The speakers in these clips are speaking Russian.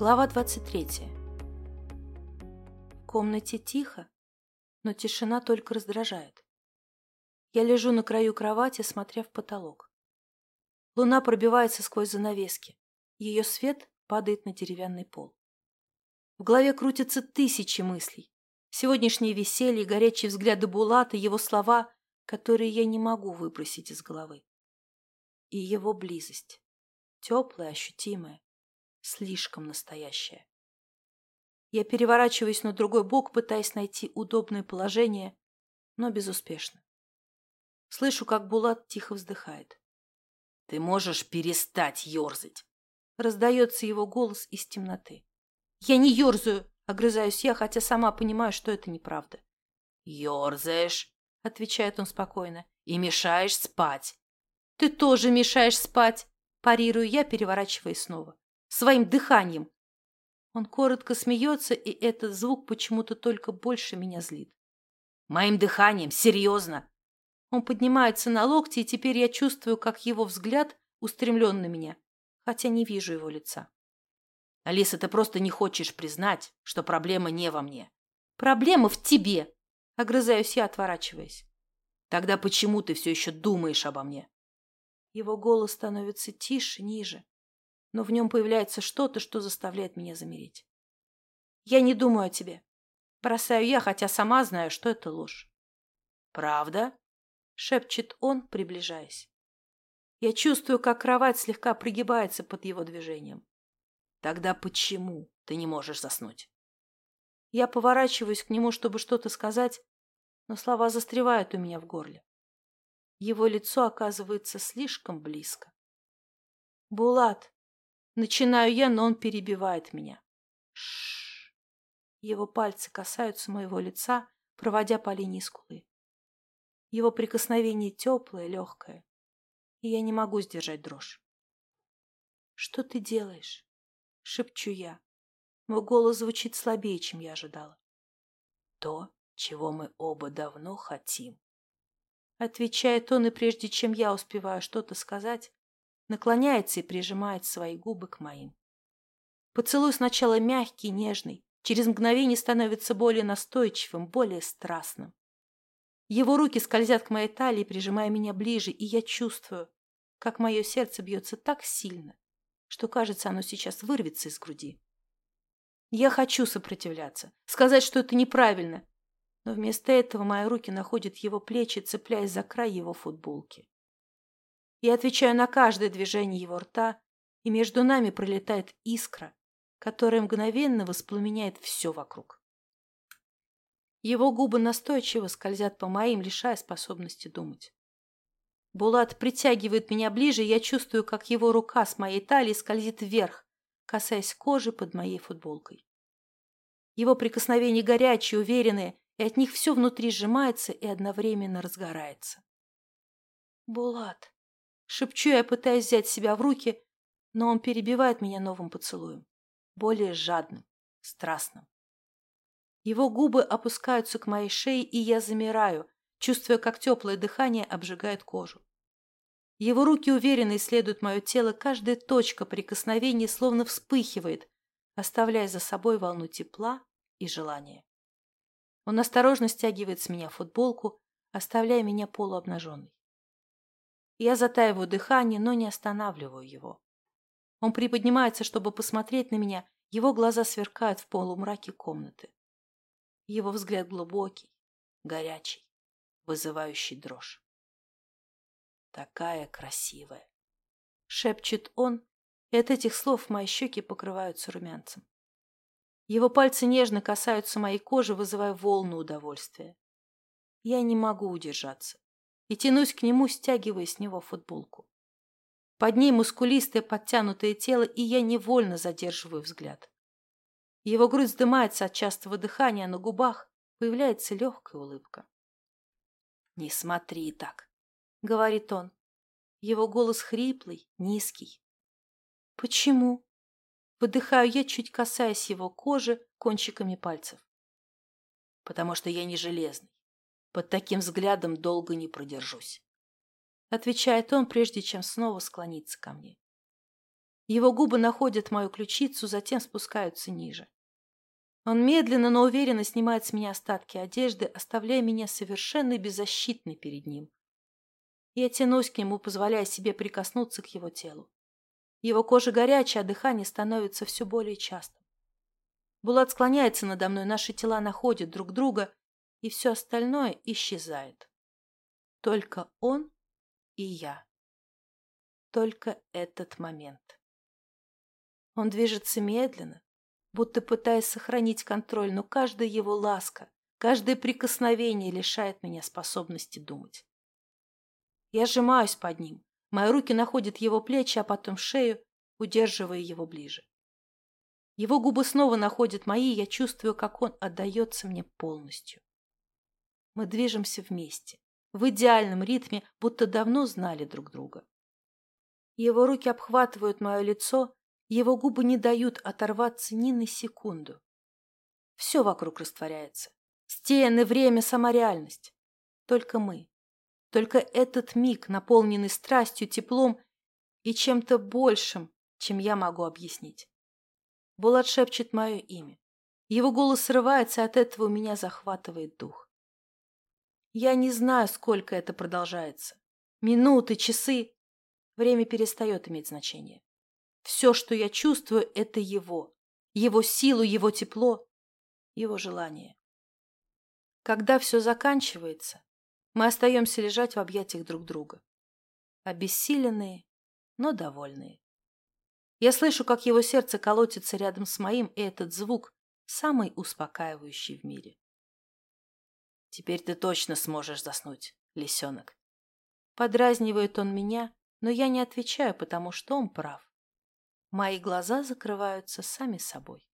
Глава 23. В комнате тихо, но тишина только раздражает. Я лежу на краю кровати, смотря в потолок. Луна пробивается сквозь занавески. Ее свет падает на деревянный пол. В голове крутятся тысячи мыслей. Сегодняшнее веселье, горячие взгляды Булата, его слова, которые я не могу выбросить из головы. И его близость. Теплая, ощутимая слишком настоящее. Я переворачиваюсь на другой бок, пытаясь найти удобное положение, но безуспешно. Слышу, как Булат тихо вздыхает. «Ты можешь перестать ерзать?» Раздается его голос из темноты. «Я не ерзаю!» — огрызаюсь я, хотя сама понимаю, что это неправда. «Ерзаешь!» — отвечает он спокойно. «И мешаешь спать!» «Ты тоже мешаешь спать!» — парирую я, переворачиваясь снова своим дыханием. Он коротко смеется, и этот звук почему-то только больше меня злит. Моим дыханием? Серьезно? Он поднимается на локти, и теперь я чувствую, как его взгляд устремлен на меня, хотя не вижу его лица. Алиса, ты просто не хочешь признать, что проблема не во мне. Проблема в тебе, огрызаюсь я, отворачиваясь. Тогда почему ты все еще думаешь обо мне? Его голос становится тише, ниже но в нем появляется что-то, что заставляет меня замереть. Я не думаю о тебе. Бросаю я, хотя сама знаю, что это ложь. «Правда?» — шепчет он, приближаясь. Я чувствую, как кровать слегка пригибается под его движением. «Тогда почему ты не можешь заснуть?» Я поворачиваюсь к нему, чтобы что-то сказать, но слова застревают у меня в горле. Его лицо оказывается слишком близко. «Булат!» Начинаю я, но он перебивает меня. Шш. Его пальцы касаются моего лица, проводя по линии скулы. Его прикосновение теплое, легкое, и я не могу сдержать дрожь. «Что ты делаешь?» — шепчу я. Мой голос звучит слабее, чем я ожидала. «То, чего мы оба давно хотим», — отвечает он, и прежде чем я успеваю что-то сказать, наклоняется и прижимает свои губы к моим. Поцелуй сначала мягкий, нежный, через мгновение становится более настойчивым, более страстным. Его руки скользят к моей талии, прижимая меня ближе, и я чувствую, как мое сердце бьется так сильно, что, кажется, оно сейчас вырвется из груди. Я хочу сопротивляться, сказать, что это неправильно, но вместо этого мои руки находят его плечи, цепляясь за край его футболки. Я отвечаю на каждое движение его рта, и между нами пролетает искра, которая мгновенно воспламеняет все вокруг. Его губы настойчиво скользят по моим, лишая способности думать. Булат притягивает меня ближе, и я чувствую, как его рука с моей талии скользит вверх, касаясь кожи под моей футболкой. Его прикосновения горячие, уверенные, и от них все внутри сжимается и одновременно разгорается. «Булат!» Шепчу я, пытаясь взять себя в руки, но он перебивает меня новым поцелуем, более жадным, страстным. Его губы опускаются к моей шее, и я замираю, чувствуя, как теплое дыхание обжигает кожу. Его руки уверенно исследуют мое тело, каждая точка прикосновения словно вспыхивает, оставляя за собой волну тепла и желания. Он осторожно стягивает с меня футболку, оставляя меня полуобнаженной. Я затаиваю дыхание, но не останавливаю его. Он приподнимается, чтобы посмотреть на меня, его глаза сверкают в полумраке комнаты. Его взгляд глубокий, горячий, вызывающий дрожь. «Такая красивая!» — шепчет он, и от этих слов мои щеки покрываются румянцем. Его пальцы нежно касаются моей кожи, вызывая волну удовольствия. Я не могу удержаться и тянусь к нему, стягивая с него футболку. Под ней мускулистое подтянутое тело, и я невольно задерживаю взгляд. Его грудь вздымается от частого дыхания, а на губах появляется легкая улыбка. «Не смотри так», — говорит он. Его голос хриплый, низкий. «Почему?» Выдыхаю я, чуть касаясь его кожи кончиками пальцев. «Потому что я не железный. Под таким взглядом долго не продержусь. Отвечает он, прежде чем снова склониться ко мне. Его губы находят мою ключицу, затем спускаются ниже. Он медленно, но уверенно снимает с меня остатки одежды, оставляя меня совершенно беззащитной перед ним. Я тянусь к нему, позволяя себе прикоснуться к его телу. Его кожа горячая, а дыхание становится все более частым. Булат склоняется надо мной, наши тела находят друг друга, и все остальное исчезает. Только он и я. Только этот момент. Он движется медленно, будто пытаясь сохранить контроль, но каждая его ласка, каждое прикосновение лишает меня способности думать. Я сжимаюсь под ним, мои руки находят его плечи, а потом шею, удерживая его ближе. Его губы снова находят мои, и я чувствую, как он отдается мне полностью. Мы движемся вместе, в идеальном ритме, будто давно знали друг друга. Его руки обхватывают мое лицо, его губы не дают оторваться ни на секунду. Все вокруг растворяется. Стены, время, сама реальность. Только мы. Только этот миг, наполненный страстью, теплом и чем-то большим, чем я могу объяснить. Булат шепчет мое имя. Его голос срывается, от этого у меня захватывает дух. Я не знаю, сколько это продолжается. Минуты, часы. Время перестает иметь значение. Все, что я чувствую, это его. Его силу, его тепло, его желание. Когда все заканчивается, мы остаемся лежать в объятиях друг друга. Обессиленные, но довольные. Я слышу, как его сердце колотится рядом с моим, и этот звук самый успокаивающий в мире. Теперь ты точно сможешь заснуть, лисенок. Подразнивает он меня, но я не отвечаю, потому что он прав. Мои глаза закрываются сами собой.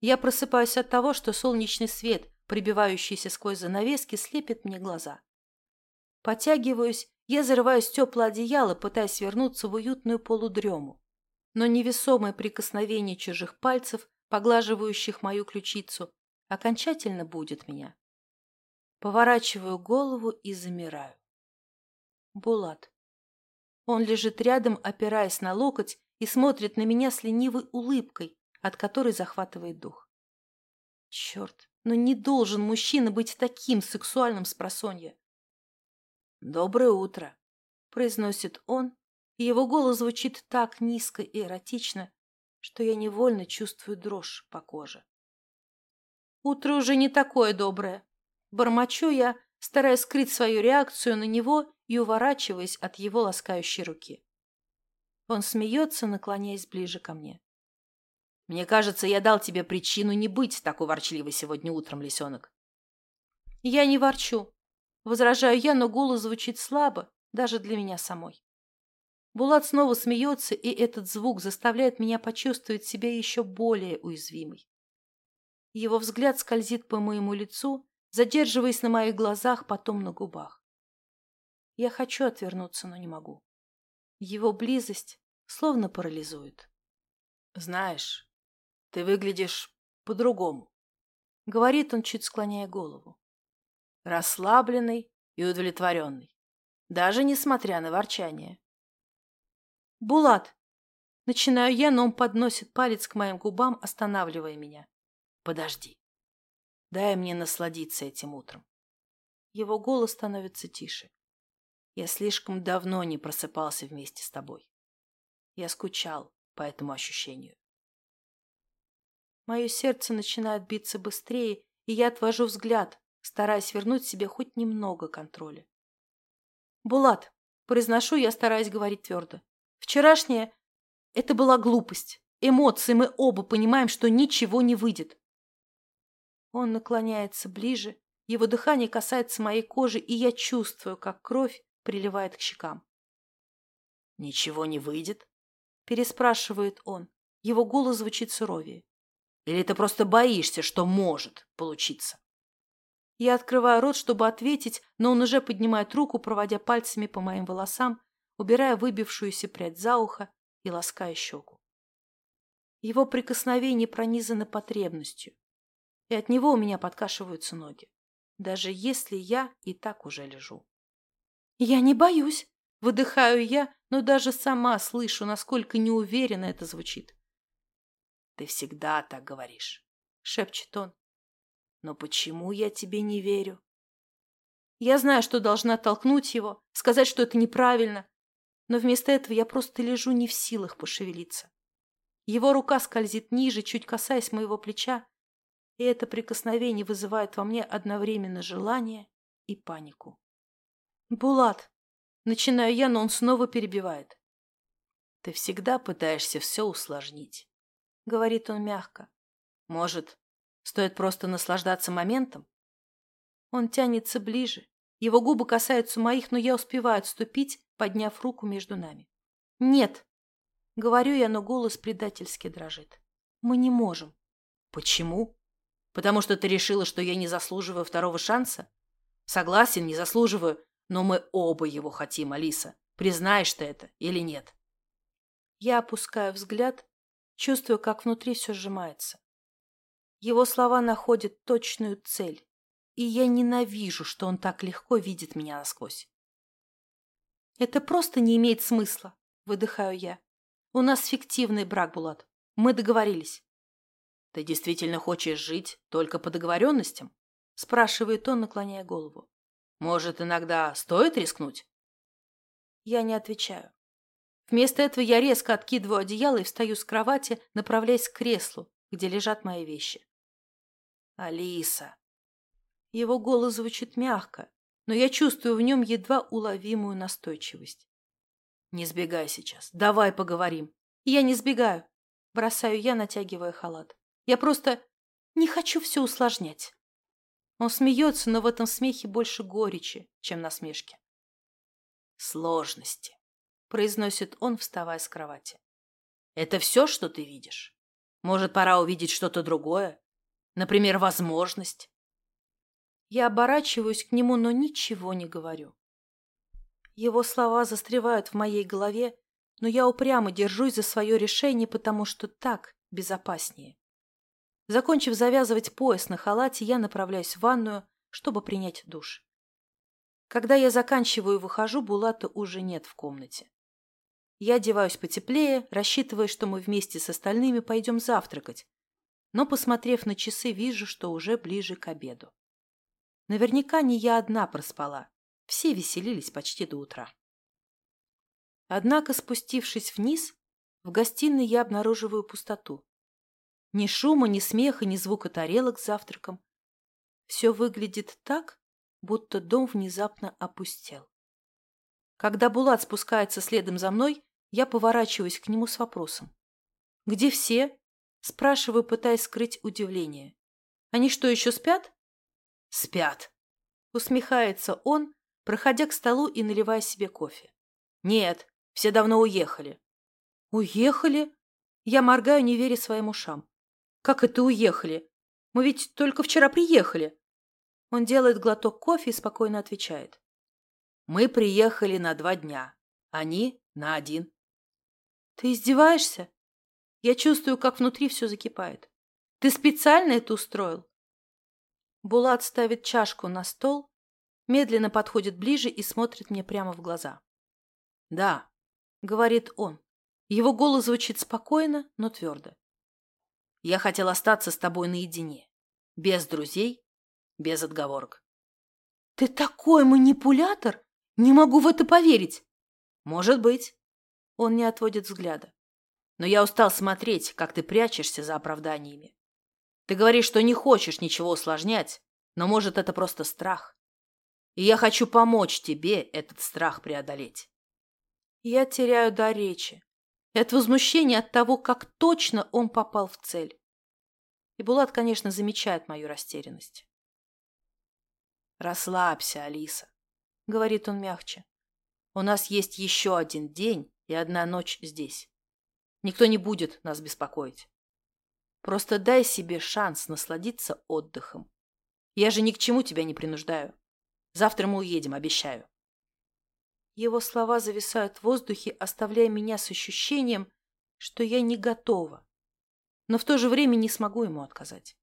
Я просыпаюсь от того, что солнечный свет, прибивающийся сквозь занавески, слепит мне глаза. Потягиваюсь, я зарываюсь в теплое одеяло, пытаясь вернуться в уютную полудрему. Но невесомое прикосновение чужих пальцев, поглаживающих мою ключицу, окончательно будет меня. Поворачиваю голову и замираю. Булат. Он лежит рядом, опираясь на локоть, и смотрит на меня с ленивой улыбкой, от которой захватывает дух. Черт, но не должен мужчина быть таким сексуальным с просонья. «Доброе утро», — произносит он, и его голос звучит так низко и эротично, что я невольно чувствую дрожь по коже. Утро уже не такое доброе. Бормочу я, стараясь скрыть свою реакцию на него и уворачиваясь от его ласкающей руки. Он смеется, наклоняясь ближе ко мне. «Мне кажется, я дал тебе причину не быть такой ворчливой сегодня утром, лисенок». «Я не ворчу», — возражаю я, но голос звучит слабо, даже для меня самой. Булат снова смеется, и этот звук заставляет меня почувствовать себя еще более уязвимой. Его взгляд скользит по моему лицу, задерживаясь на моих глазах, потом на губах. Я хочу отвернуться, но не могу. Его близость словно парализует. «Знаешь, ты выглядишь по-другому», — говорит он, чуть склоняя голову. Расслабленный и удовлетворенный, даже несмотря на ворчание. «Булат!» Начинаю я, но он подносит палец к моим губам, останавливая меня. «Подожди. Дай мне насладиться этим утром». Его голос становится тише. Я слишком давно не просыпался вместе с тобой. Я скучал по этому ощущению. Мое сердце начинает биться быстрее, и я отвожу взгляд, стараясь вернуть себе хоть немного контроля. «Булат», — произношу я, стараясь говорить твердо, — «вчерашнее — это была глупость. Эмоции мы оба понимаем, что ничего не выйдет». Он наклоняется ближе, его дыхание касается моей кожи, и я чувствую, как кровь приливает к щекам. «Ничего не выйдет?» – переспрашивает он. Его голос звучит суровее. «Или ты просто боишься, что может получиться?» Я открываю рот, чтобы ответить, но он уже поднимает руку, проводя пальцами по моим волосам, убирая выбившуюся прядь за ухо и лаская щеку. Его прикосновение пронизано потребностью, и от него у меня подкашиваются ноги, даже если я и так уже лежу. «Я не боюсь», Выдыхаю я, но даже сама слышу, насколько неуверенно это звучит. «Ты всегда так говоришь», — шепчет он. «Но почему я тебе не верю?» Я знаю, что должна толкнуть его, сказать, что это неправильно, но вместо этого я просто лежу не в силах пошевелиться. Его рука скользит ниже, чуть касаясь моего плеча, и это прикосновение вызывает во мне одновременно желание и панику. «Булат!» Начинаю я, но он снова перебивает. «Ты всегда пытаешься все усложнить», — говорит он мягко. «Может, стоит просто наслаждаться моментом?» Он тянется ближе. Его губы касаются моих, но я успеваю отступить, подняв руку между нами. «Нет!» — говорю я, но голос предательски дрожит. «Мы не можем». «Почему? Потому что ты решила, что я не заслуживаю второго шанса?» «Согласен, не заслуживаю, но мы оба его хотим, Алиса. Признаешь ты это или нет? Я опускаю взгляд, чувствую, как внутри все сжимается. Его слова находят точную цель, и я ненавижу, что он так легко видит меня насквозь. Это просто не имеет смысла, выдыхаю я. У нас фиктивный брак, Булат. Мы договорились. Ты действительно хочешь жить только по договоренностям? Спрашивает он, наклоняя голову. Может, иногда стоит рискнуть? Я не отвечаю. Вместо этого я резко откидываю одеяло и встаю с кровати, направляясь к креслу, где лежат мои вещи. «Алиса!» Его голос звучит мягко, но я чувствую в нем едва уловимую настойчивость. «Не сбегай сейчас. Давай поговорим». «Я не сбегаю», — бросаю я, натягивая халат. «Я просто не хочу все усложнять». Он смеется, но в этом смехе больше горечи, чем насмешки. «Сложности», — произносит он, вставая с кровати. «Это все, что ты видишь? Может, пора увидеть что-то другое? Например, возможность?» Я оборачиваюсь к нему, но ничего не говорю. Его слова застревают в моей голове, но я упрямо держусь за свое решение, потому что так безопаснее. Закончив завязывать пояс на халате, я направляюсь в ванную, чтобы принять душ. Когда я заканчиваю и выхожу, Булата уже нет в комнате. Я одеваюсь потеплее, рассчитывая, что мы вместе с остальными пойдем завтракать, но, посмотрев на часы, вижу, что уже ближе к обеду. Наверняка не я одна проспала. Все веселились почти до утра. Однако, спустившись вниз, в гостиной я обнаруживаю пустоту. Ни шума, ни смеха, ни звука тарелок с завтраком. Все выглядит так, будто дом внезапно опустел. Когда Булат спускается следом за мной, я поворачиваюсь к нему с вопросом. «Где все?» – спрашиваю, пытаясь скрыть удивление. «Они что, еще спят?» «Спят», – усмехается он, проходя к столу и наливая себе кофе. «Нет, все давно уехали». «Уехали?» Я моргаю, не веря своим ушам. «Как это уехали? Мы ведь только вчера приехали». Он делает глоток кофе и спокойно отвечает. «Мы приехали на два дня. Они на один». «Ты издеваешься?» Я чувствую, как внутри все закипает. «Ты специально это устроил?» Булат ставит чашку на стол, медленно подходит ближе и смотрит мне прямо в глаза. «Да», — говорит он. Его голос звучит спокойно, но твердо. Я хотел остаться с тобой наедине. Без друзей, без отговорок. Ты такой манипулятор? Не могу в это поверить. Может быть. Он не отводит взгляда. Но я устал смотреть, как ты прячешься за оправданиями. Ты говоришь, что не хочешь ничего усложнять, но, может, это просто страх. И я хочу помочь тебе этот страх преодолеть. Я теряю до речи. И от возмущения от того, как точно он попал в цель. И Булат, конечно, замечает мою растерянность. «Расслабься, Алиса», — говорит он мягче. «У нас есть еще один день и одна ночь здесь. Никто не будет нас беспокоить. Просто дай себе шанс насладиться отдыхом. Я же ни к чему тебя не принуждаю. Завтра мы уедем, обещаю. Его слова зависают в воздухе, оставляя меня с ощущением, что я не готова, но в то же время не смогу ему отказать.